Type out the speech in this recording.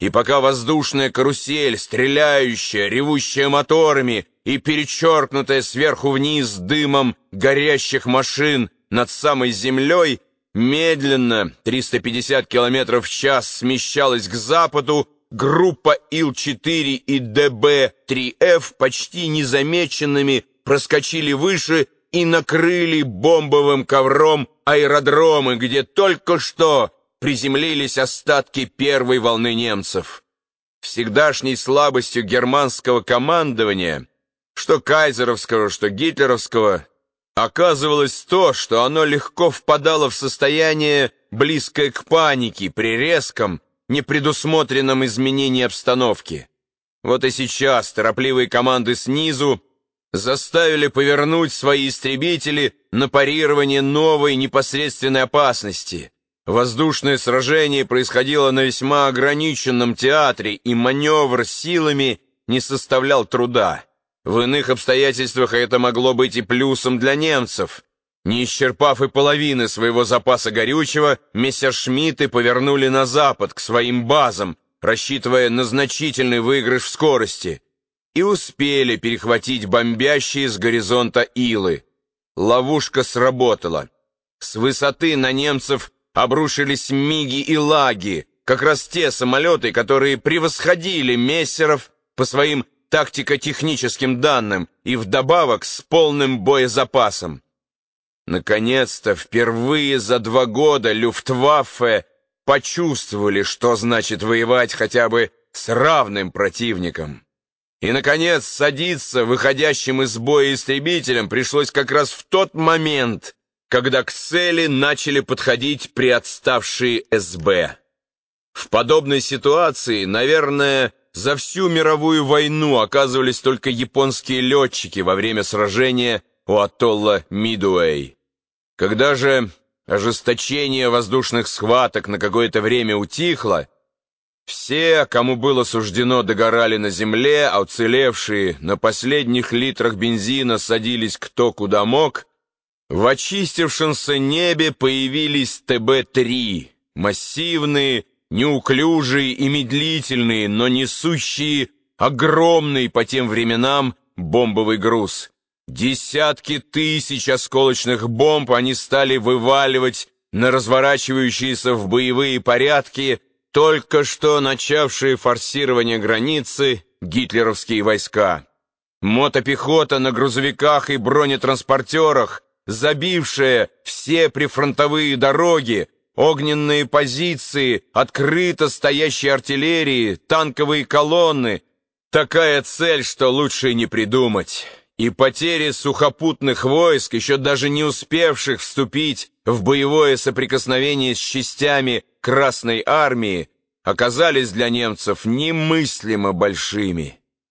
И пока воздушная карусель, стреляющая, ревущая моторами и перечеркнутая сверху вниз дымом горящих машин над самой землей, медленно, 350 км в час, смещалась к западу, группа Ил-4 и ДБ-3Ф почти незамеченными проскочили выше и накрыли бомбовым ковром аэродромы, где только что приземлились остатки первой волны немцев. Всегдашней слабостью германского командования, что кайзеровского, что гитлеровского, оказывалось то, что оно легко впадало в состояние, близкое к панике, при резком, непредусмотренном изменении обстановки. Вот и сейчас торопливые команды снизу заставили повернуть свои истребители на парирование новой непосредственной опасности. Воздушное сражение происходило на весьма ограниченном театре, и маневр силами не составлял труда. В иных обстоятельствах это могло быть и плюсом для немцев. Не исчерпав и половины своего запаса горючего, мессершмитты повернули на запад, к своим базам, рассчитывая на значительный выигрыш в скорости, и успели перехватить бомбящие с горизонта илы. Ловушка сработала. С высоты на немцев обрушились миги и лаги, как раз те самолеты, которые превосходили мессеров по своим тактико-техническим данным и вдобавок с полным боезапасом. Наконец-то, впервые за два года Люфтваффе почувствовали, что значит воевать хотя бы с равным противником. И, наконец, садиться выходящим из боя истребителям пришлось как раз в тот момент, когда к цели начали подходить приотставшие СБ. В подобной ситуации, наверное, за всю мировую войну оказывались только японские летчики во время сражения у атолла Мидуэй. Когда же ожесточение воздушных схваток на какое-то время утихло, все, кому было суждено, догорали на земле, а уцелевшие на последних литрах бензина садились кто куда мог, в очистившемся небе появились ТБ-3, массивные, неуклюжие и медлительные, но несущие огромный по тем временам бомбовый груз. Десятки тысяч осколочных бомб они стали вываливать на разворачивающиеся в боевые порядки только что начавшие форсирование границы гитлеровские войска. Мотопехота на грузовиках и бронетранспортерах, забившая все прифронтовые дороги, огненные позиции, открыто стоящей артиллерии, танковые колонны. Такая цель, что лучше не придумать. И потери сухопутных войск, еще даже не успевших вступить в боевое соприкосновение с частями Красной Армии, оказались для немцев немыслимо большими.